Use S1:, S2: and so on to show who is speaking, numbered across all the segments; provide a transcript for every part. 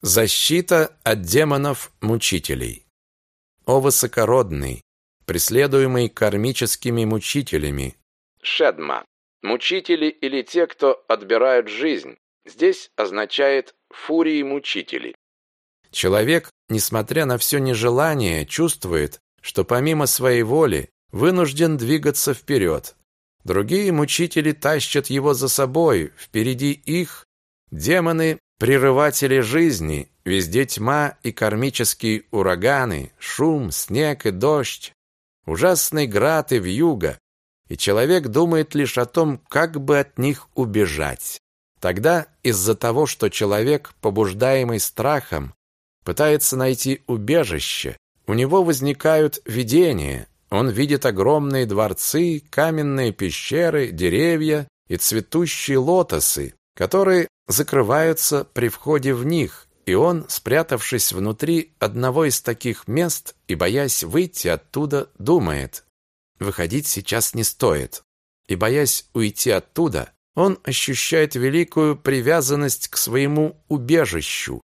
S1: Защита от демонов-мучителей. О высокородный, преследуемый кармическими мучителями.
S2: Шедма. Мучители или те, кто отбирают жизнь. Здесь означает фурии-мучители.
S1: Человек, несмотря на все нежелание, чувствует, что помимо своей воли вынужден двигаться вперед. Другие мучители тащат его за собой, впереди их демоны Прерыватели жизни, везде тьма и кармические ураганы, шум, снег и дождь, ужасный град и вьюга, и человек думает лишь о том, как бы от них убежать. Тогда из-за того, что человек, побуждаемый страхом, пытается найти убежище, у него возникают видения, он видит огромные дворцы, каменные пещеры, деревья и цветущие лотосы, которые закрываются при входе в них, и он, спрятавшись внутри одного из таких мест и боясь выйти оттуда, думает: выходить сейчас не стоит. И боясь уйти оттуда, он ощущает великую привязанность к своему убежищу,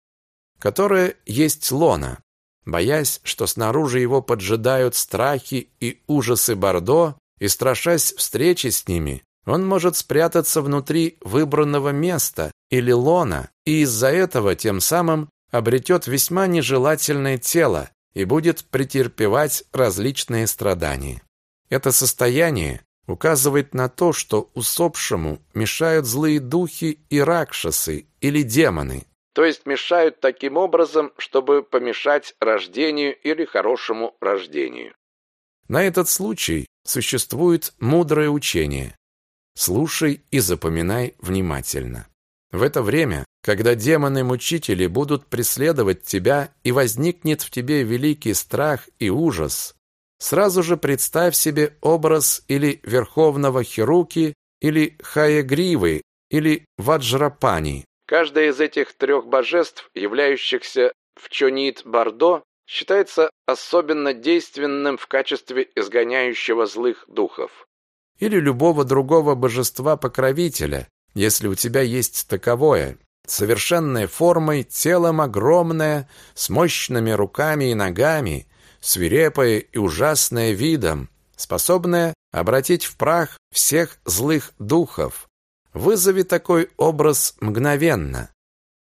S1: которое есть лона, боясь, что снаружи его поджидают страхи и ужасы Бордо, и страшась встречи с ними, он может спрятаться внутри выбранного места или лона, и из-за этого тем самым обретет весьма нежелательное тело и будет претерпевать различные страдания. Это состояние указывает на то, что усопшему мешают злые духи и ракшасы или демоны.
S2: То есть мешают таким образом, чтобы помешать рождению или хорошему рождению.
S1: На этот случай существует мудрое учение. Слушай и запоминай внимательно. В это время, когда демоны-мучители будут преследовать тебя и возникнет в тебе великий страх и ужас, сразу же представь себе образ или Верховного Хируки, или Хаягривы, или Ваджрапани.
S2: Каждое из этих трех божеств, являющихся в Чонит-Бардо, считается особенно действенным в качестве изгоняющего злых духов
S1: или любого другого божества-покровителя, если у тебя есть таковое, совершенной формой, телом огромное, с мощными руками и ногами, свирепое и ужасное видом, способное обратить в прах всех злых духов. Вызови такой образ мгновенно.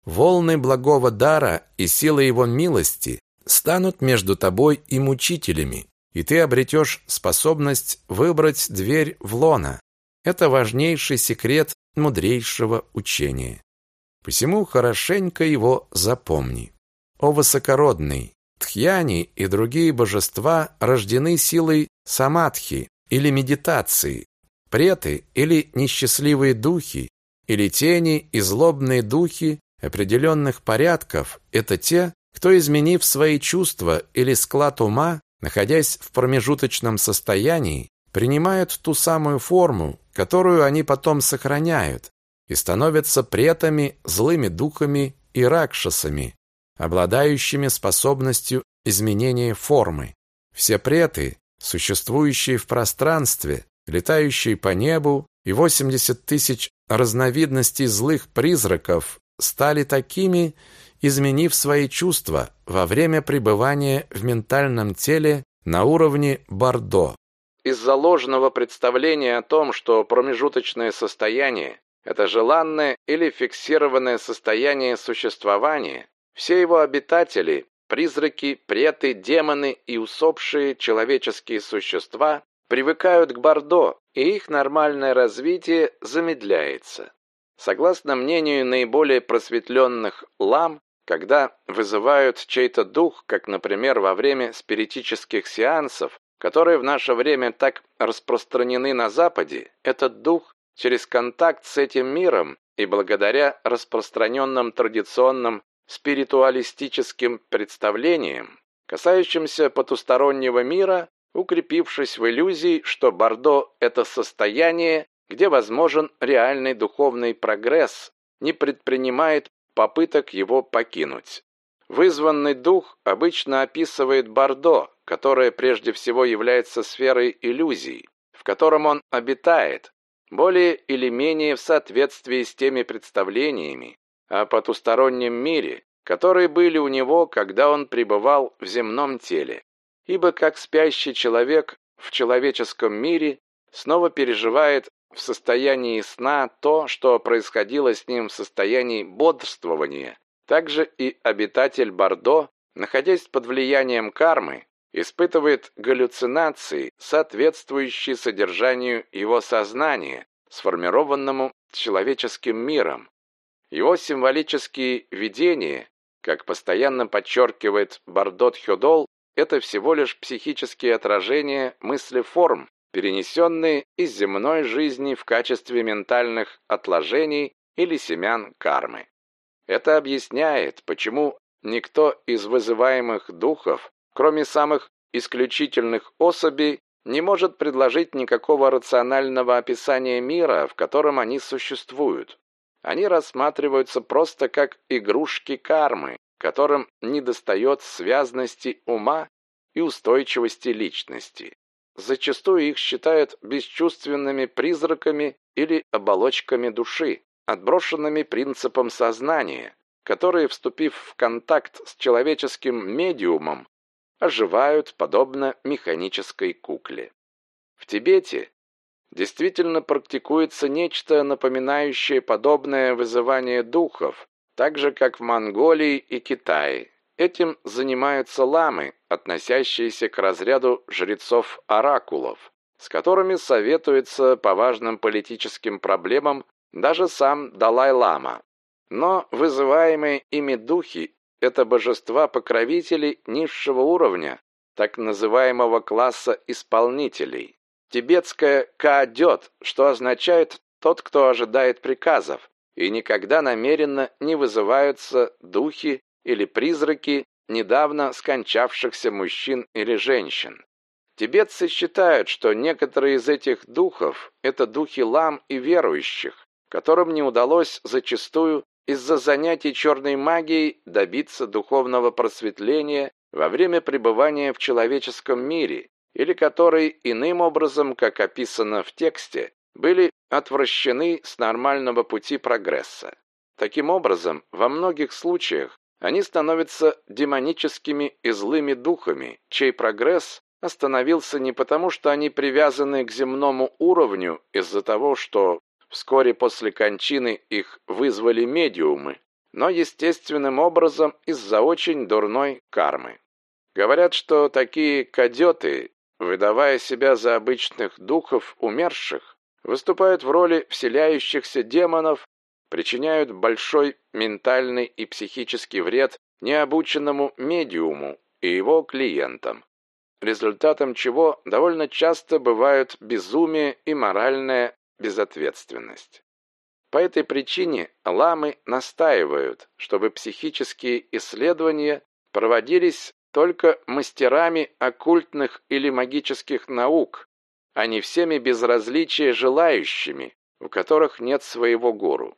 S1: Волны благого дара и силы его милости станут между тобой и мучителями и ты обретешь способность выбрать дверь в лона. Это важнейший секрет мудрейшего учения. Посему хорошенько его запомни. О высокородный, Тхьяни и другие божества рождены силой самадхи или медитации, преты или несчастливые духи, или тени и злобные духи определенных порядков – это те, кто, изменив свои чувства или склад ума, находясь в промежуточном состоянии, принимают ту самую форму, которую они потом сохраняют, и становятся претами, злыми духами и ракшасами, обладающими способностью изменения формы. Все преты, существующие в пространстве, летающие по небу, и 80 тысяч разновидностей злых призраков стали такими, изменив свои чувства во время пребывания в ментальном теле на уровне Бордо.
S2: Из-за ложного представления о том, что промежуточное состояние – это желанное или фиксированное состояние существования, все его обитатели – призраки, преты, демоны и усопшие человеческие существа – привыкают к Бордо, и их нормальное развитие замедляется. Согласно мнению наиболее просветленных лам, когда вызывают чей-то дух, как, например, во время спиритических сеансов, которые в наше время так распространены на Западе, этот дух через контакт с этим миром и благодаря распространенным традиционным спиритуалистическим представлениям, касающимся потустороннего мира, укрепившись в иллюзии, что Бордо – это состояние, где возможен реальный духовный прогресс, не предпринимает попыток его покинуть. Вызванный дух обычно описывает Бордо, которое прежде всего является сферой иллюзий, в котором он обитает, более или менее в соответствии с теми представлениями о потустороннем мире, которые были у него, когда он пребывал в земном теле. Ибо как спящий человек в человеческом мире снова переживает в состоянии сна то, что происходило с ним в состоянии бодрствования, также и обитатель Бордо, находясь под влиянием кармы, испытывает галлюцинации, соответствующие содержанию его сознания, сформированному человеческим миром. Его символические видения, как постоянно подчеркивает Бардот Хёдол, это всего лишь психические отражения мысли форм, перенесенные из земной жизни в качестве ментальных отложений или семян кармы. Это объясняет, почему никто из вызываемых духов, кроме самых исключительных особей, не может предложить никакого рационального описания мира, в котором они существуют. Они рассматриваются просто как игрушки кармы, которым недостает связности ума и устойчивости личности. Зачастую их считают бесчувственными призраками или оболочками души, отброшенными принципом сознания, которые, вступив в контакт с человеческим медиумом, оживают подобно механической кукле. В Тибете действительно практикуется нечто напоминающее подобное вызывание духов, так же как в Монголии и Китае. Этим занимаются ламы, относящиеся к разряду жрецов-оракулов, с которыми советуется по важным политическим проблемам даже сам Далай-лама. Но вызываемые ими духи – это божества-покровители низшего уровня, так называемого класса исполнителей. Тибетское «каадет», что означает «тот, кто ожидает приказов», и никогда намеренно не вызываются духи или призраки недавно скончавшихся мужчин или женщин. Тибетцы считают, что некоторые из этих духов – это духи лам и верующих, которым не удалось зачастую из-за занятий черной магией добиться духовного просветления во время пребывания в человеческом мире, или которые иным образом, как описано в тексте, были отвращены с нормального пути прогресса. Таким образом, во многих случаях они становятся демоническими и злыми духами, чей прогресс остановился не потому, что они привязаны к земному уровню из-за того, что вскоре после кончины их вызвали медиумы, но естественным образом из-за очень дурной кармы. Говорят, что такие кадеты, выдавая себя за обычных духов умерших, выступают в роли вселяющихся демонов причиняют большой ментальный и психический вред необученному медиуму и его клиентам, результатом чего довольно часто бывают безумие и моральная безответственность. По этой причине ламы настаивают, чтобы психические исследования проводились только мастерами оккультных или магических наук, а не всеми безразличия желающими, у которых нет своего гуру.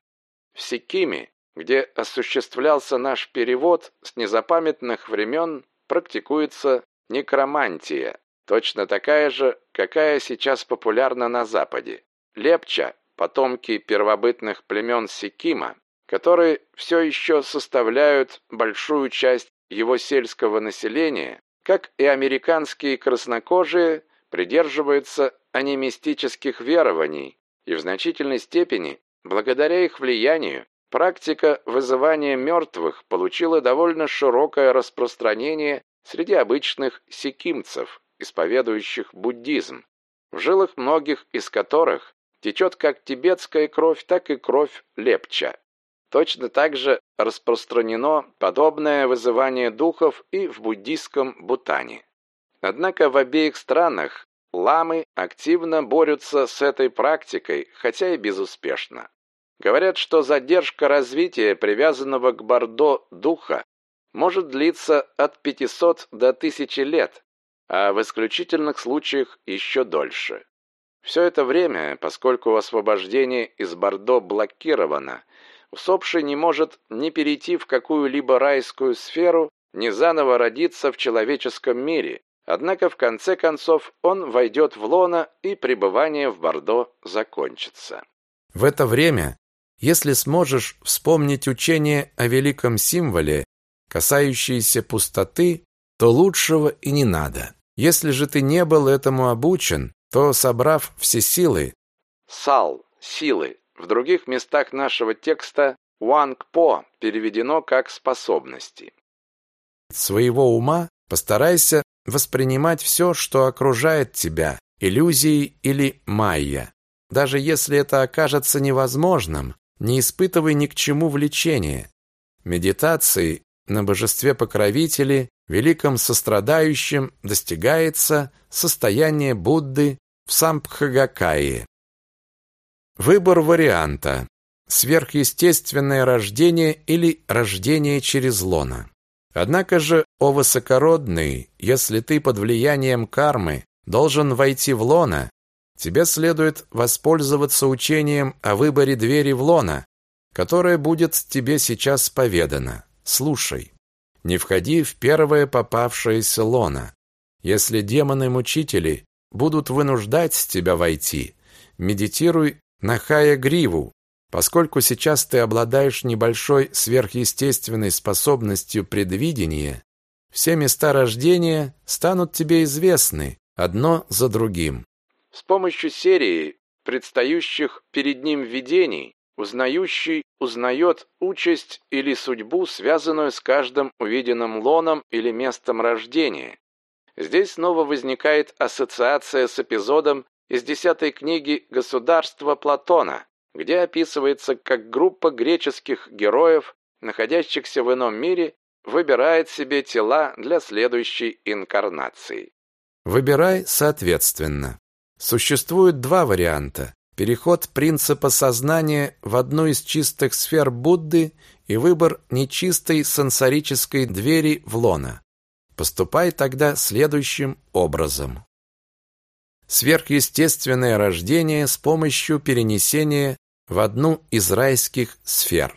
S2: В Сикиме, где осуществлялся наш перевод, с незапамятных времен практикуется некромантия, точно такая же, какая сейчас популярна на Западе. Лепча, потомки первобытных племен Сикима, которые все еще составляют большую часть его сельского населения, как и американские краснокожие, придерживаются анимистических верований и в значительной степени Благодаря их влиянию практика вызывания мертвых получила довольно широкое распространение среди обычных сикимцев, исповедующих буддизм, в жилах многих из которых течет как тибетская кровь, так и кровь лепча. Точно так же распространено подобное вызывание духов и в буддийском Бутане. Однако в обеих странах ламы активно борются с этой практикой, хотя и безуспешно. Говорят, что задержка развития привязанного к Бордо духа может длиться от 500 до 1000 лет, а в исключительных случаях еще дольше. Все это время, поскольку освобождение из Бордо блокировано, усопший не может ни перейти в какую-либо райскую сферу, ни заново родиться в человеческом мире, однако в конце концов он войдет в лоно и пребывание в Бордо закончится.
S1: В это время если сможешь вспомнить учение о великом символе, касающиеся пустоты, то лучшего и не надо. Если же ты не был этому обучен, то, собрав все силы...
S2: Сал, силы. В других местах нашего текста Ванг-по переведено как способности.
S1: Своего ума постарайся воспринимать все, что окружает тебя, иллюзией или майя. Даже если это окажется невозможным, не испытывай ни к чему влечения. Медитацией на божестве-покровителе, великом сострадающем, достигается состояние Будды в Самбхагакае. Выбор варианта. Сверхъестественное рождение или рождение через лона. Однако же, о высокородный, если ты под влиянием кармы должен войти в лона, тебе следует воспользоваться учением о выборе двери в лона, которое будет тебе сейчас поведано. Слушай. Не входи в первое попавшееся лоно. Если демоны-мучители будут вынуждать тебя войти, медитируй на Хая-гриву, поскольку сейчас ты обладаешь небольшой сверхъестественной способностью предвидения, все места рождения станут тебе известны, одно за другим.
S2: С помощью серии предстающих перед ним видений узнающий узнает участь или судьбу, связанную с каждым увиденным лоном или местом рождения. Здесь снова возникает ассоциация с эпизодом из десятой книги «Государство Платона», где описывается, как группа греческих героев, находящихся в ином мире, выбирает себе тела для следующей инкарнации.
S1: Выбирай соответственно. Существует два варианта. Переход принципа сознания в одну из чистых сфер Будды и выбор нечистой сенсорической двери в лона. Поступай тогда следующим образом. Сверхъестественное рождение с помощью перенесения в одну из райских сфер.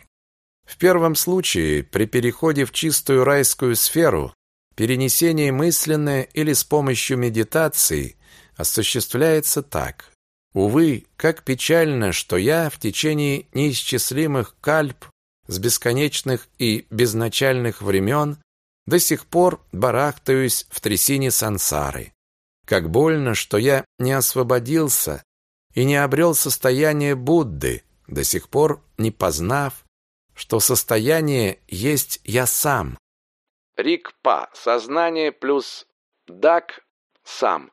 S1: В первом случае, при переходе в чистую райскую сферу, Перенесение мысленное или с помощью медитации осуществляется так. Увы, как печально, что я в течение неисчислимых кальп с бесконечных и безначальных времен до сих пор барахтаюсь в трясине сансары. Как больно, что я не освободился и не обрел состояние Будды, до сих пор не познав, что состояние есть я сам,
S2: Рик-па – сознание плюс дак – сам.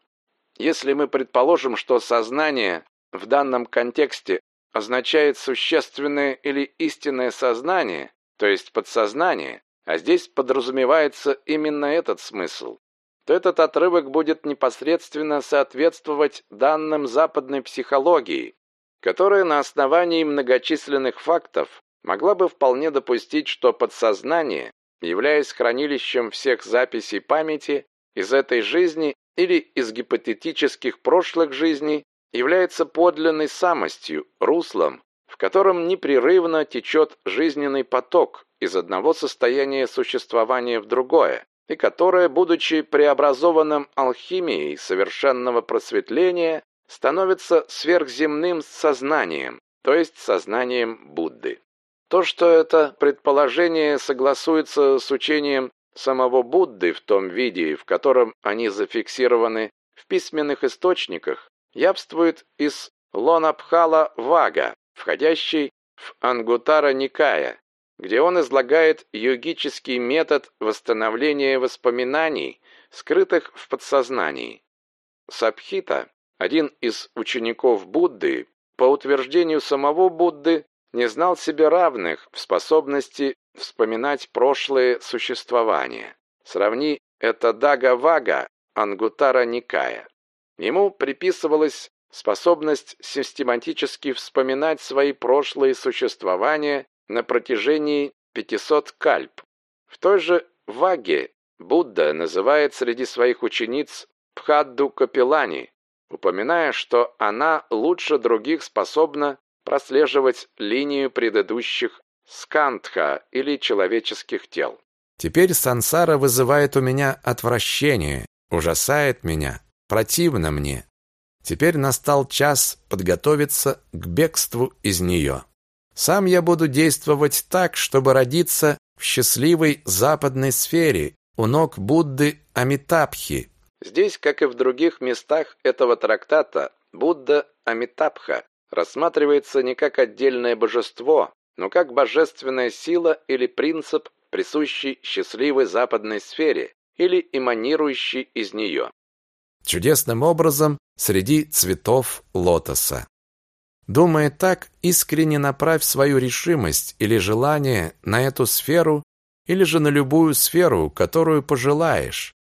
S2: Если мы предположим, что сознание в данном контексте означает существенное или истинное сознание, то есть подсознание, а здесь подразумевается именно этот смысл, то этот отрывок будет непосредственно соответствовать данным западной психологии, которая на основании многочисленных фактов могла бы вполне допустить, что подсознание являясь хранилищем всех записей памяти из этой жизни или из гипотетических прошлых жизней, является подлинной самостью, руслом, в котором непрерывно течет жизненный поток из одного состояния существования в другое, и которое, будучи преобразованным алхимией совершенного просветления, становится сверхземным сознанием, то есть сознанием Будды. То, что это предположение согласуется с учением самого Будды в том виде, в котором они зафиксированы в письменных источниках, явствует из Лонабхала Вага, входящей в Ангутара Никая, где он излагает йогический метод восстановления воспоминаний, скрытых в подсознании. Сабхита, один из учеников Будды, по утверждению самого Будды, не знал себе равных в способности вспоминать прошлые существования. Сравни это Дага-Вага Ангутара Никая. Ему приписывалась способность систематически вспоминать свои прошлые существования на протяжении 500 кальп. В той же Ваге Будда называет среди своих учениц Пхадду Капилани, упоминая, что она лучше других способна прослеживать линию предыдущих скандха или человеческих тел.
S1: Теперь сансара вызывает у меня отвращение, ужасает меня, противно мне. Теперь настал час подготовиться к бегству из нее. Сам я буду действовать так, чтобы родиться в счастливой западной сфере у ног Будды Амитабхи.
S2: Здесь, как и в других местах этого трактата, Будда Амитабха рассматривается не как отдельное божество, но как божественная сила или принцип, присущий счастливой западной сфере или эманирующий из нее.
S1: Чудесным образом среди цветов лотоса. Думая так, искренне направь свою решимость или желание на эту сферу или же на любую сферу, которую пожелаешь,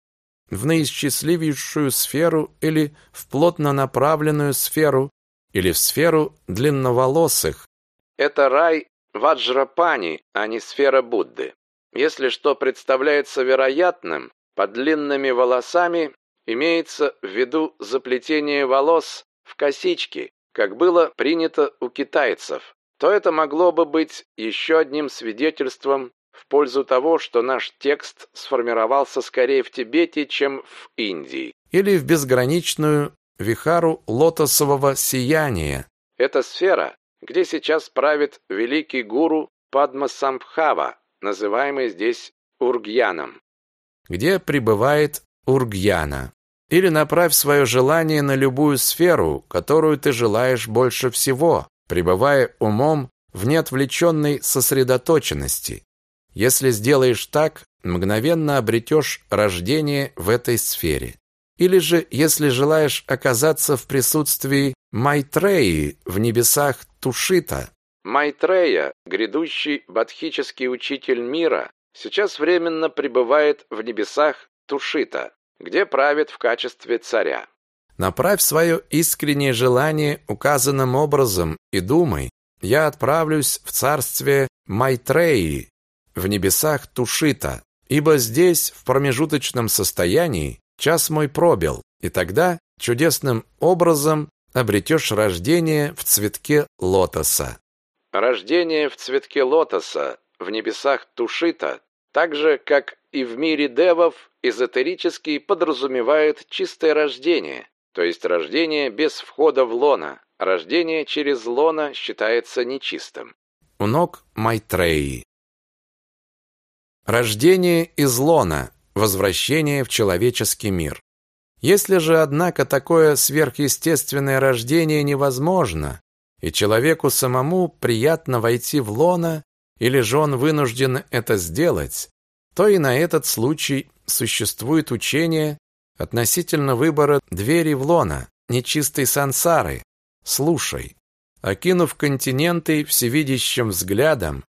S1: в наисчастливейшую сферу или в плотно направленную сферу или в сферу длинноволосых.
S2: Это рай Ваджрапани, а не сфера Будды. Если что представляется вероятным, под длинными волосами имеется в виду заплетение волос в косички, как было принято у китайцев, то это могло бы быть еще одним свидетельством в пользу того, что наш текст сформировался скорее в Тибете, чем в Индии.
S1: Или в безграничную вихару лотосового сияния.
S2: Это сфера, где сейчас правит великий гуру Падмасамбхава, называемый здесь Ургьяном.
S1: Где пребывает Ургьяна. Или направь свое желание на любую сферу, которую ты желаешь больше всего, пребывая умом в неотвлеченной сосредоточенности. Если сделаешь так, мгновенно обретешь рождение в этой сфере. Или же, если желаешь оказаться в присутствии Майтреи в небесах Тушита.
S2: Майтрея, грядущий бодхический учитель мира, сейчас временно пребывает в небесах Тушита где правит в качестве царя.
S1: Направь свое искреннее желание указанным образом и думай, я отправлюсь в царствие Майтреи, в небесах Тушита, ибо здесь, в промежуточном состоянии, час мой пробил, и тогда чудесным образом обретешь рождение в цветке лотоса.
S2: Рождение в цветке лотоса в небесах Тушита, так же, как и в мире девов эзотерический подразумевает чистое рождение, то есть рождение без входа в лона. Рождение через лона считается нечистым.
S1: У ног Майтреи. Рождение из лона, возвращение в человеческий мир. Если же, однако, такое сверхъестественное рождение невозможно, и человеку самому приятно войти в лона, или же он вынужден это сделать, то и на этот случай существует учение относительно выбора двери в лона, нечистой сансары. Слушай, окинув континенты всевидящим взглядом,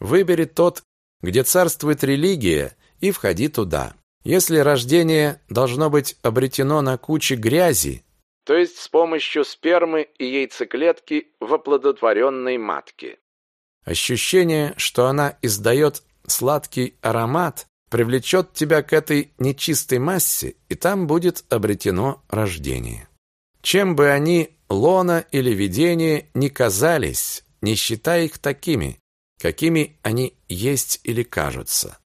S1: выбери тот, где царствует религия, и входи туда. Если рождение должно быть обретено на куче грязи,
S2: то есть с помощью спермы и яйцеклетки в оплодотворенной матке.
S1: Ощущение, что она издает сладкий аромат привлечет тебя к этой нечистой массе, и там будет обретено рождение. Чем бы они, лона или видение, не казались, не считай их такими, какими они есть или кажутся.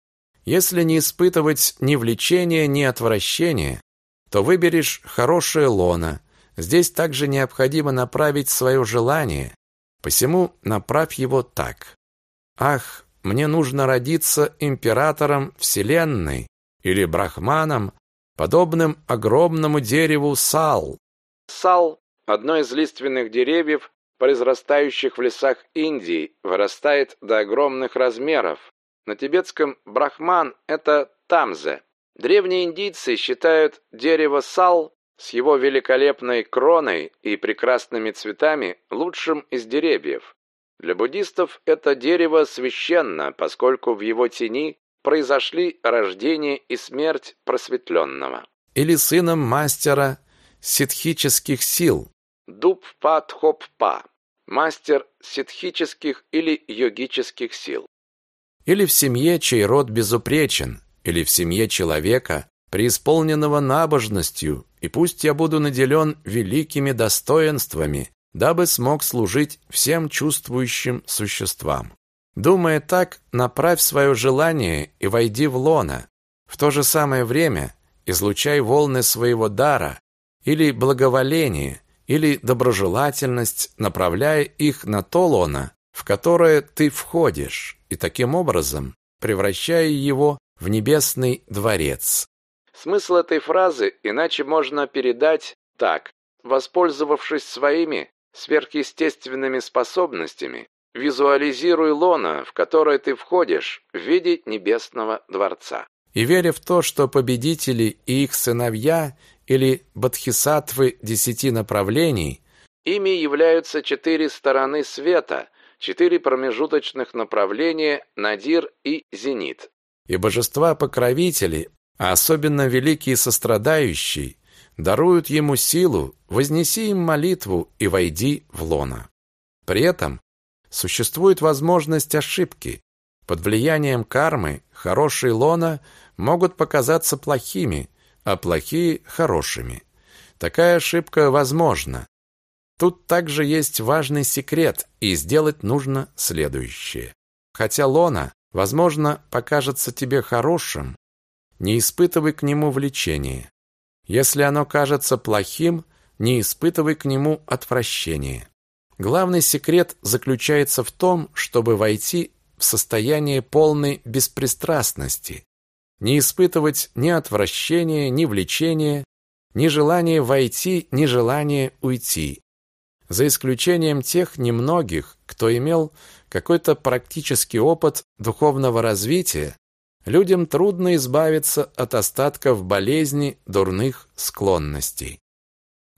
S1: Если не испытывать ни влечения, ни отвращения, то выберешь хорошее лоно. Здесь также необходимо направить свое желание, посему направь его так. Ах, мне нужно родиться императором Вселенной или брахманом, подобным огромному дереву сал.
S2: Сал – одно из лиственных деревьев, произрастающих в лесах Индии, вырастает до огромных размеров. На тибетском брахман – это тамзе. Древние индийцы считают дерево сал с его великолепной кроной и прекрасными цветами лучшим из деревьев. Для буддистов это дерево священно, поскольку в его тени произошли рождение и смерть просветленного.
S1: Или сыном мастера ситхических сил.
S2: Дуб Па мастер ситхических или йогических сил.
S1: Или в семье, чей род безупречен, или в семье человека, преисполненного набожностью, и пусть я буду наделен великими достоинствами, дабы смог служить всем чувствующим существам. Думая так, направь свое желание и войди в лона. В то же самое время излучай волны своего дара или благоволение, или доброжелательность, направляя их на то лоно, в которое ты входишь, и таким образом превращая его в небесный дворец.
S2: Смысл этой фразы иначе можно передать так. Воспользовавшись своими сверхъестественными способностями, визуализируй лона, в которое ты входишь, в виде небесного дворца.
S1: И веря в то, что победители и их сыновья или бодхисаттвы десяти направлений,
S2: ими являются четыре стороны света, четыре промежуточных направления Надир и Зенит.
S1: И божества-покровители, а особенно великий сострадающий, даруют ему силу, вознеси им молитву и войди в лона. При этом существует возможность ошибки. Под влиянием кармы хорошие лона могут показаться плохими, а плохие – хорошими. Такая ошибка возможна. Тут также есть важный секрет, и сделать нужно следующее. Хотя лона, возможно, покажется тебе хорошим, не испытывай к нему влечения. Если оно кажется плохим, не испытывай к нему отвращения. Главный секрет заключается в том, чтобы войти в состояние полной беспристрастности, не испытывать ни отвращения, ни влечения, ни желания войти, ни желания уйти. За исключением тех немногих, кто имел какой-то практический опыт духовного развития, людям трудно избавиться от остатков болезни дурных склонностей.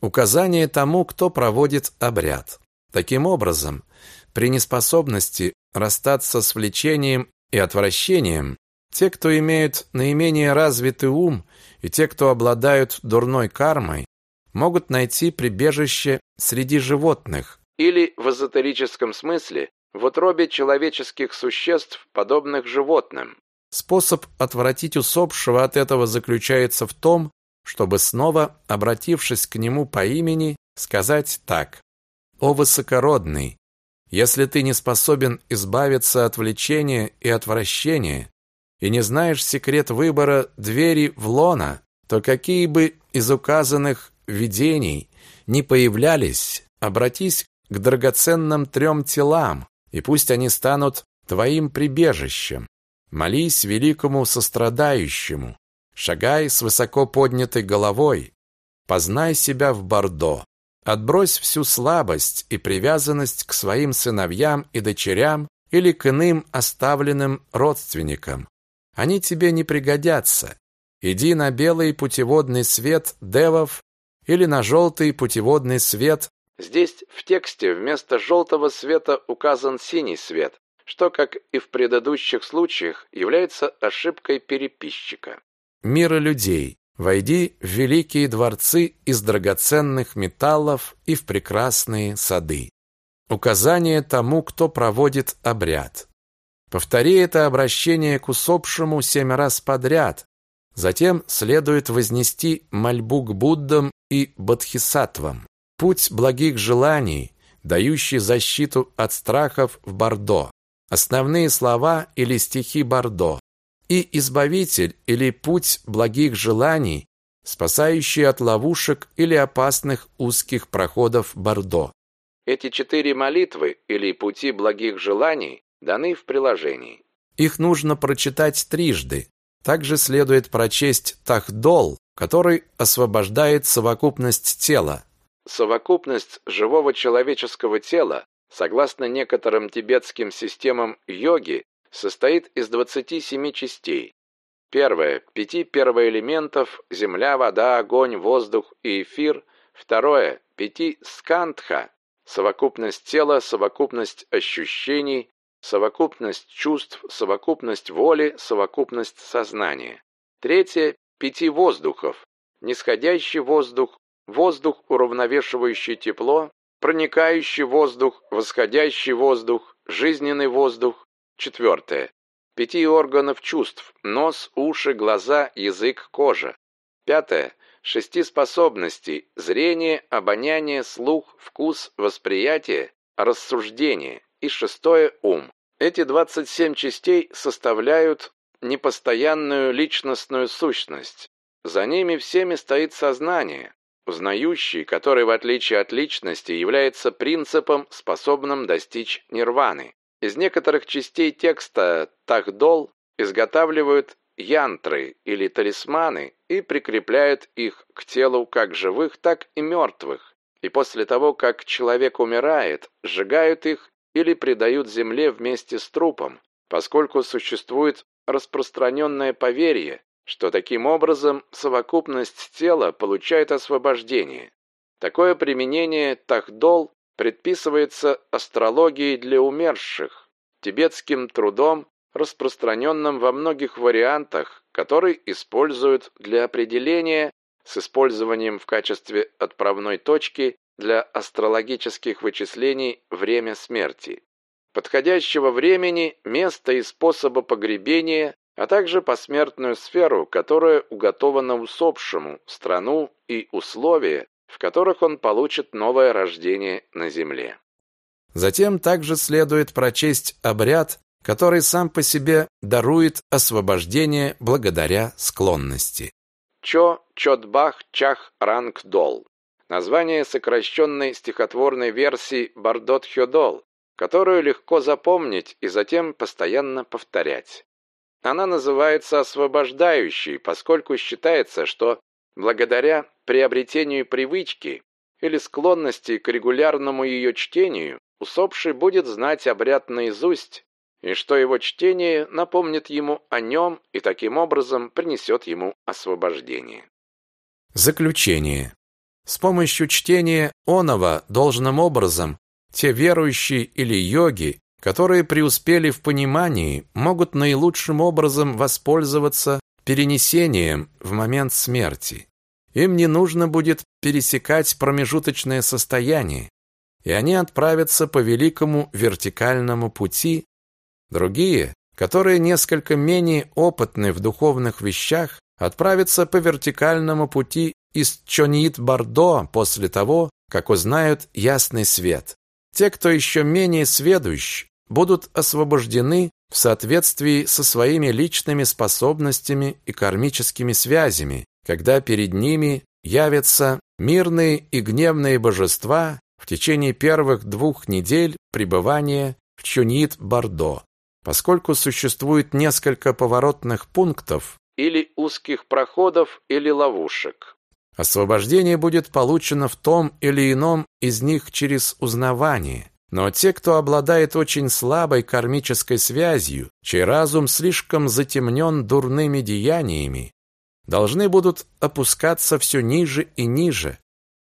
S1: Указание тому, кто проводит обряд. Таким образом, при неспособности расстаться с влечением и отвращением, те, кто имеют наименее развитый ум, и те, кто обладают дурной кармой, могут найти прибежище среди животных.
S2: Или в эзотерическом смысле в утробе человеческих существ, подобных животным.
S1: Способ отвратить усопшего от этого заключается в том, чтобы снова, обратившись к нему по имени, сказать так. «О высокородный, если ты не способен избавиться от влечения и отвращения, и не знаешь секрет выбора двери в лона, то какие бы из указанных видений не появлялись, обратись к драгоценным трем телам, и пусть они станут твоим прибежищем. Молись великому сострадающему, шагай с высоко поднятой головой, познай себя в Бордо, отбрось всю слабость и привязанность к своим сыновьям и дочерям или к иным оставленным родственникам. Они тебе не пригодятся. Иди на белый путеводный свет девов или на желтый путеводный свет.
S2: Здесь в тексте вместо желтого света указан синий свет, что, как и в предыдущих случаях, является ошибкой переписчика.
S1: Мира людей. Войди в великие дворцы из драгоценных металлов и в прекрасные сады. Указание тому, кто проводит обряд. Повтори это обращение к усопшему семь раз подряд. Затем следует вознести мольбу к Буддам и Бодхисаттвам. Путь благих желаний, дающий защиту от страхов в Бордо. Основные слова или стихи Бордо. И избавитель или путь благих желаний, спасающий от ловушек или опасных узких проходов Бордо.
S2: Эти четыре молитвы или пути благих желаний даны в приложении.
S1: Их нужно прочитать трижды. Также следует прочесть Тахдол, который освобождает совокупность тела.
S2: Совокупность живого человеческого тела, согласно некоторым тибетским системам йоги, состоит из 27 частей. Первое – пяти первоэлементов – земля, вода, огонь, воздух и эфир. Второе – пяти скандха – совокупность тела, совокупность ощущений, совокупность чувств, совокупность воли, совокупность сознания. Третье – пяти воздухов, нисходящий воздух, воздух, уравновешивающий тепло, проникающий воздух, восходящий воздух, жизненный воздух. Четвертое – пяти органов чувств, нос, уши, глаза, язык, кожа. Пятое – шести способностей – зрение, обоняние, слух, вкус, восприятие, рассуждение и шестое – ум. Эти 27 частей составляют непостоянную личностную сущность. За ними всеми стоит сознание, узнающий, который, в отличие от личности, является принципом, способным достичь нирваны. Из некоторых частей текста Тахдол изготавливают янтры или талисманы и прикрепляют их к телу как живых, так и мертвых. И после того, как человек умирает, сжигают их или предают земле вместе с трупом, поскольку существует распространенное поверье, что таким образом совокупность тела получает освобождение. Такое применение тахдол предписывается астрологией для умерших, тибетским трудом, распространенным во многих вариантах, который используют для определения с использованием в качестве отправной точки для астрологических вычислений время смерти, подходящего времени, места и способа погребения, а также посмертную сферу, которая уготована усопшему, страну и условия, в которых он получит новое рождение на земле.
S1: Затем также следует прочесть обряд, который сам по себе дарует освобождение благодаря склонности.
S2: Чо Чотбах Чах Ранг Дол. Название сокращенной стихотворной версии Бардот Хёдол, которую легко запомнить и затем постоянно повторять. Она называется освобождающей, поскольку считается, что благодаря приобретению привычки или склонности к регулярному ее чтению, усопший будет знать обряд наизусть, и что его чтение напомнит ему о нем и таким образом принесет ему освобождение.
S1: Заключение. С помощью чтения оного должным образом те верующие или йоги, которые преуспели в понимании, могут наилучшим образом воспользоваться перенесением в момент смерти. Им не нужно будет пересекать промежуточное состояние, и они отправятся по великому вертикальному пути. Другие, которые несколько менее опытны в духовных вещах, отправятся по вертикальному пути из Чонит-Бордо после того, как узнают ясный свет. Те, кто еще менее сведущ, будут освобождены в соответствии со своими личными способностями и кармическими связями, когда перед ними явятся мирные и гневные божества в течение первых двух недель пребывания в Чунит-Бордо. Поскольку существует несколько поворотных пунктов
S2: или узких проходов или ловушек.
S1: Освобождение будет получено в том или ином из них через узнавание. Но те, кто обладает очень слабой кармической связью, чей разум слишком затемнен дурными деяниями, должны будут опускаться все ниже и ниже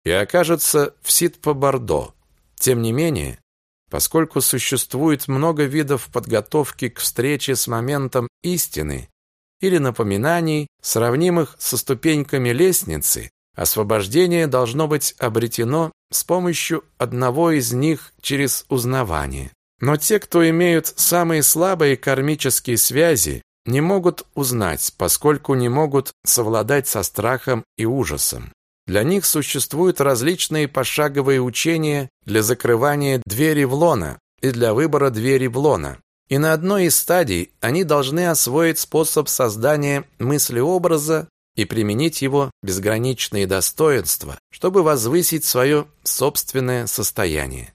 S1: и окажутся в Ситпо-Бордо. Тем не менее, поскольку существует много видов подготовки к встрече с моментом истины или напоминаний, сравнимых со ступеньками лестницы, освобождение должно быть обретено с помощью одного из них через узнавание. Но те, кто имеют самые слабые кармические связи, не могут узнать, поскольку не могут совладать со страхом и ужасом. Для них существуют различные пошаговые учения для закрывания двери в лона и для выбора двери в лона. И на одной из стадий они должны освоить способ создания мыслеобраза и применить его безграничные достоинства, чтобы возвысить свое собственное состояние.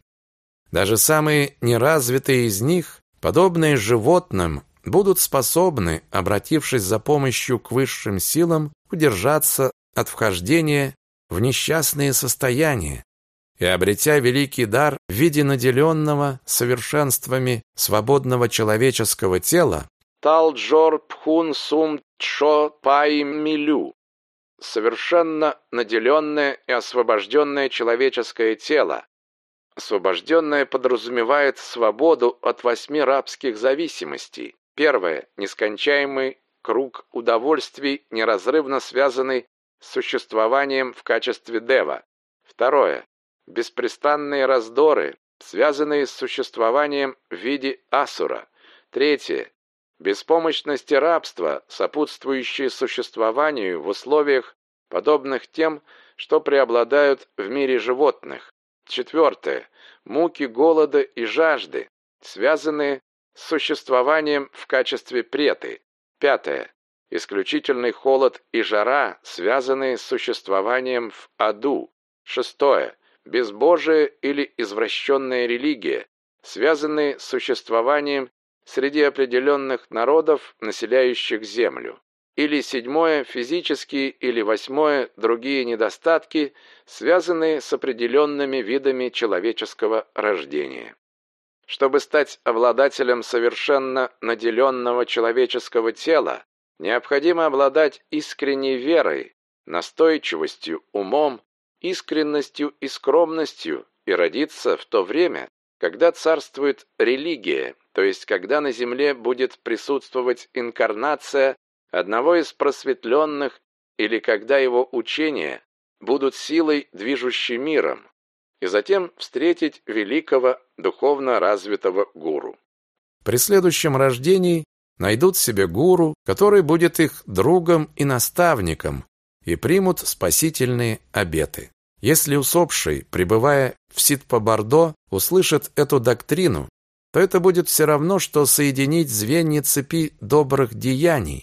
S1: Даже самые неразвитые из них, подобные животным, будут способны, обратившись за помощью к высшим силам, удержаться от вхождения в несчастные состояния и, обретя великий дар в виде наделенного совершенствами свободного человеческого тела,
S2: Талджор Пхун Сум Чо Пай Милю совершенно наделенное и освобожденное человеческое тело. Освобожденное подразумевает свободу от восьми рабских зависимостей, Первое. Нескончаемый круг удовольствий, неразрывно связанный с существованием в качестве дева. Второе. Беспрестанные раздоры, связанные с существованием в виде асура. Третье. Беспомощность и рабство, сопутствующие существованию в условиях, подобных тем, что преобладают в мире животных. Четвертое. Муки голода и жажды, связанные с существованием в качестве преты. Пятое. Исключительный холод и жара, связанные с существованием в аду. Шестое. Безбожие или извращенная религия, связанные с существованием среди определенных народов, населяющих Землю. Или седьмое – физические, или восьмое – другие недостатки, связанные с определенными видами человеческого рождения. Чтобы стать обладателем совершенно наделенного человеческого тела, необходимо обладать искренней верой, настойчивостью, умом, искренностью и скромностью и родиться в то время, когда царствует религия, то есть когда на земле будет присутствовать инкарнация одного из просветленных или когда его учения будут силой, движущей миром, и затем встретить великого духовно развитого гуру.
S1: При следующем рождении найдут себе гуру, который будет их другом и наставником, и примут спасительные обеты. Если усопший, пребывая в Ситпо-Бордо, услышит эту доктрину, то это будет все равно, что соединить звенья цепи добрых деяний.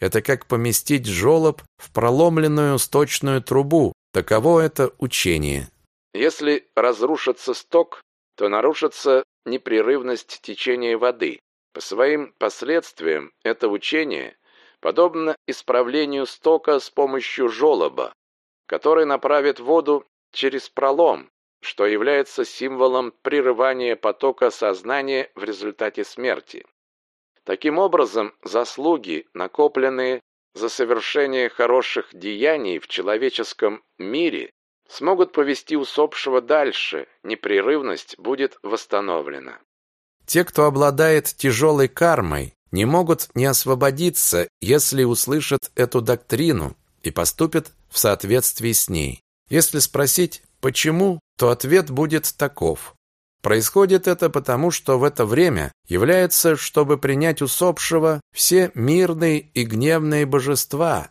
S1: Это как поместить жолоб в проломленную сточную трубу. Таково это учение.
S2: Если разрушится сток, то нарушится непрерывность течения воды. По своим последствиям это учение подобно исправлению стока с помощью жолоба, который направит воду через пролом, что является символом прерывания потока сознания в результате смерти. Таким образом, заслуги, накопленные за совершение хороших деяний в человеческом мире, смогут повести усопшего дальше, непрерывность будет восстановлена.
S1: Те, кто обладает тяжелой кармой, не могут не освободиться, если услышат эту доктрину и поступят в соответствии с ней. Если спросить «почему?», то ответ будет таков. Происходит это потому, что в это время является, чтобы принять усопшего, все мирные и гневные божества,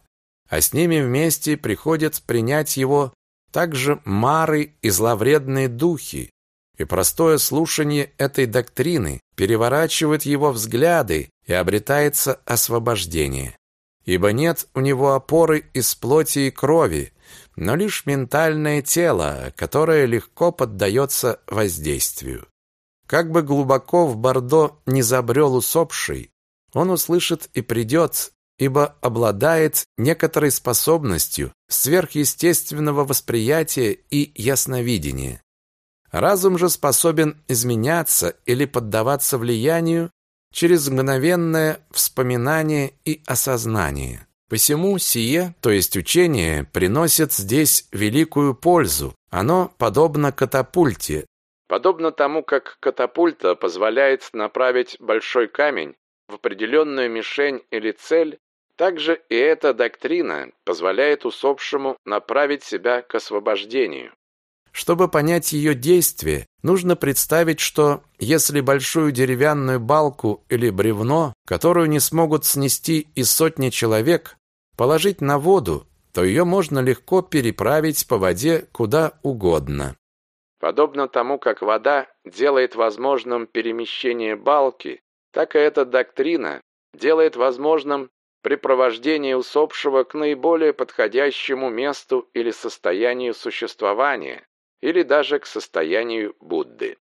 S1: а с ними вместе приходят принять его также мары и зловредные духи. И простое слушание этой доктрины переворачивает его взгляды и обретается освобождение ибо нет у него опоры из плоти и крови, но лишь ментальное тело, которое легко поддается воздействию. Как бы глубоко в Бордо не забрел усопший, он услышит и придет, ибо обладает некоторой способностью сверхъестественного восприятия и ясновидения. Разум же способен изменяться или поддаваться влиянию через мгновенное вспоминание и осознание. Посему сие, то есть учение, приносит здесь великую пользу. Оно подобно катапульте.
S2: Подобно тому, как катапульта позволяет направить большой камень в определенную мишень или цель, также и эта доктрина позволяет усопшему направить себя к освобождению.
S1: Чтобы понять ее действие, нужно представить, что если большую деревянную балку или бревно, которую не смогут снести и сотни человек, положить на воду, то ее можно легко переправить по воде куда угодно.
S2: Подобно тому, как вода делает возможным перемещение балки, так и эта доктрина делает возможным препровождение усопшего к наиболее подходящему месту или состоянию существования, или даже к состоянию Будды.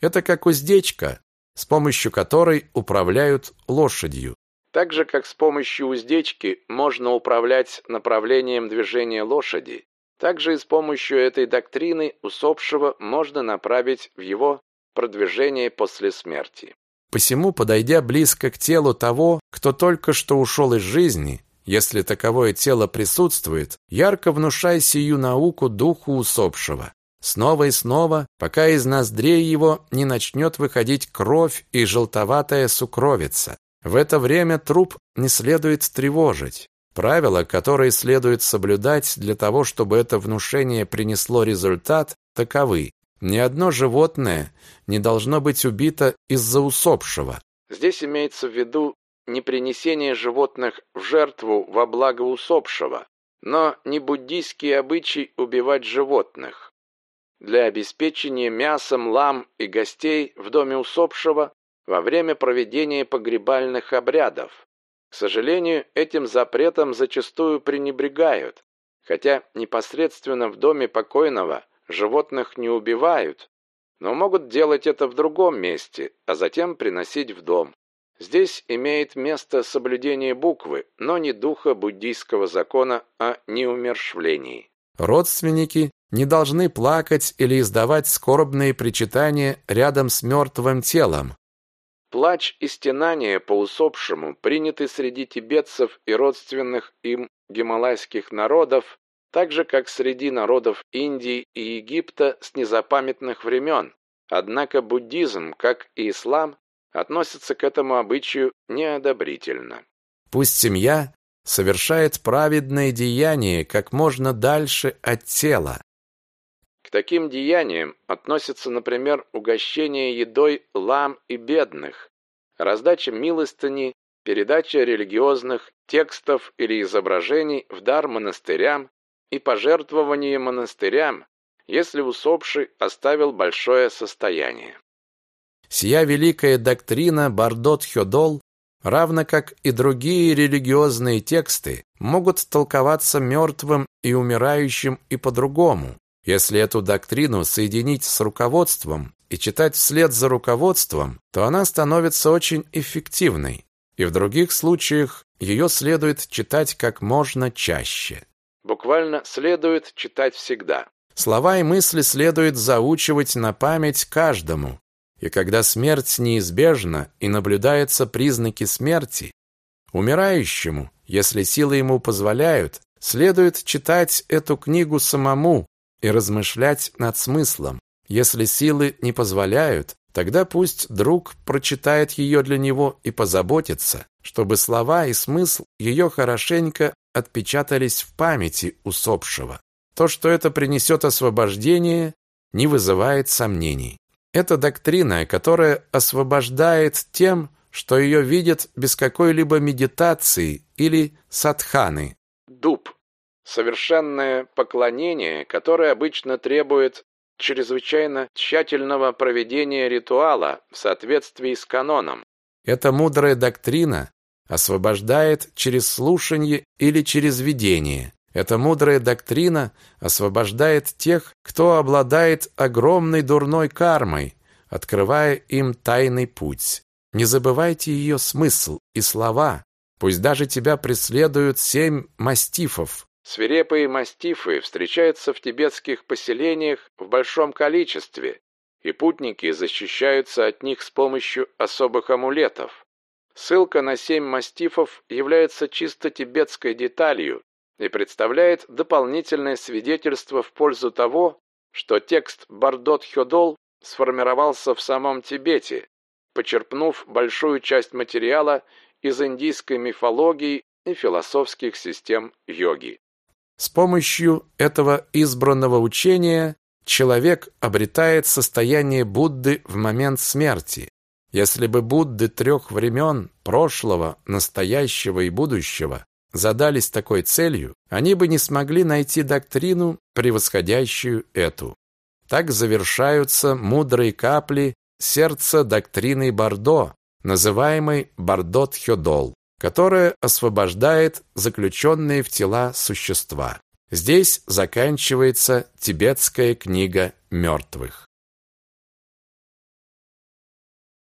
S1: Это как уздечка, с помощью которой управляют лошадью.
S2: Так же, как с помощью уздечки можно управлять направлением движения лошади, так же и с помощью этой доктрины усопшего можно направить в его продвижение после смерти.
S1: Посему, подойдя близко к телу того, кто только что ушел из жизни, если таковое тело присутствует, ярко внушай сию науку духу усопшего снова и снова, пока из ноздрей его не начнет выходить кровь и желтоватая сукровица. В это время труп не следует тревожить. Правила, которые следует соблюдать для того, чтобы это внушение принесло результат, таковы. Ни одно животное не должно быть убито из-за усопшего.
S2: Здесь имеется в виду не принесение животных в жертву во благо усопшего, но не буддийский обычай убивать животных для обеспечения мясом лам и гостей в доме усопшего во время проведения погребальных обрядов. К сожалению, этим запретом зачастую пренебрегают, хотя непосредственно в доме покойного животных не убивают, но могут делать это в другом месте, а затем приносить в дом. Здесь имеет место соблюдение буквы, но не духа буддийского закона о неумершвлении.
S1: Родственники не должны плакать или издавать скорбные причитания рядом с мертвым телом.
S2: Плач и стенание по усопшему приняты среди тибетцев и родственных им гималайских народов, так же, как среди народов Индии и Египта с незапамятных времен. Однако буддизм, как и ислам, относится к этому обычаю неодобрительно.
S1: Пусть семья совершает праведное деяние как можно дальше от тела.
S2: К таким деяниям относятся, например, угощение едой лам и бедных, раздача милостыни, передача религиозных текстов или изображений в дар монастырям и пожертвование монастырям, если усопший оставил большое состояние.
S1: Сия великая доктрина Бардот-Хёдол, равно как и другие религиозные тексты, могут толковаться мертвым и умирающим и по-другому. Если эту доктрину соединить с руководством и читать вслед за руководством, то она становится очень эффективной. И в других случаях ее следует читать как можно чаще.
S2: Буквально следует читать всегда.
S1: Слова и мысли следует заучивать на память каждому, и когда смерть неизбежна и наблюдаются признаки смерти, умирающему, если силы ему позволяют, следует читать эту книгу самому и размышлять над смыслом. Если силы не позволяют, тогда пусть друг прочитает ее для него и позаботится, чтобы слова и смысл ее хорошенько отпечатались в памяти усопшего. То, что это принесет освобождение, не вызывает сомнений. Это доктрина, которая освобождает тем, что ее видят без какой-либо медитации или садханы.
S2: Дуб. Совершенное поклонение, которое обычно требует чрезвычайно тщательного проведения ритуала в соответствии с каноном.
S1: Эта мудрая доктрина освобождает через слушание или через видение. Эта мудрая доктрина освобождает тех, кто обладает огромной дурной кармой, открывая им тайный путь. Не забывайте ее смысл и слова. Пусть даже тебя преследуют семь мастифов.
S2: Свирепые мастифы встречаются в тибетских поселениях в большом количестве, и путники защищаются от них с помощью особых амулетов. Ссылка на семь мастифов является чисто тибетской деталью, и представляет дополнительное свидетельство в пользу того, что текст Бардот-Хёдол сформировался в самом Тибете, почерпнув большую часть материала из индийской мифологии и философских систем йоги.
S1: С помощью этого избранного учения человек обретает состояние Будды в момент смерти. Если бы Будды трех времен, прошлого, настоящего и будущего, задались такой целью, они бы не смогли найти доктрину, превосходящую эту. Так завершаются мудрые капли сердца доктрины Бордо, называемой Бардот-Хёдол, которая освобождает заключенные в тела существа. Здесь заканчивается тибетская книга мертвых.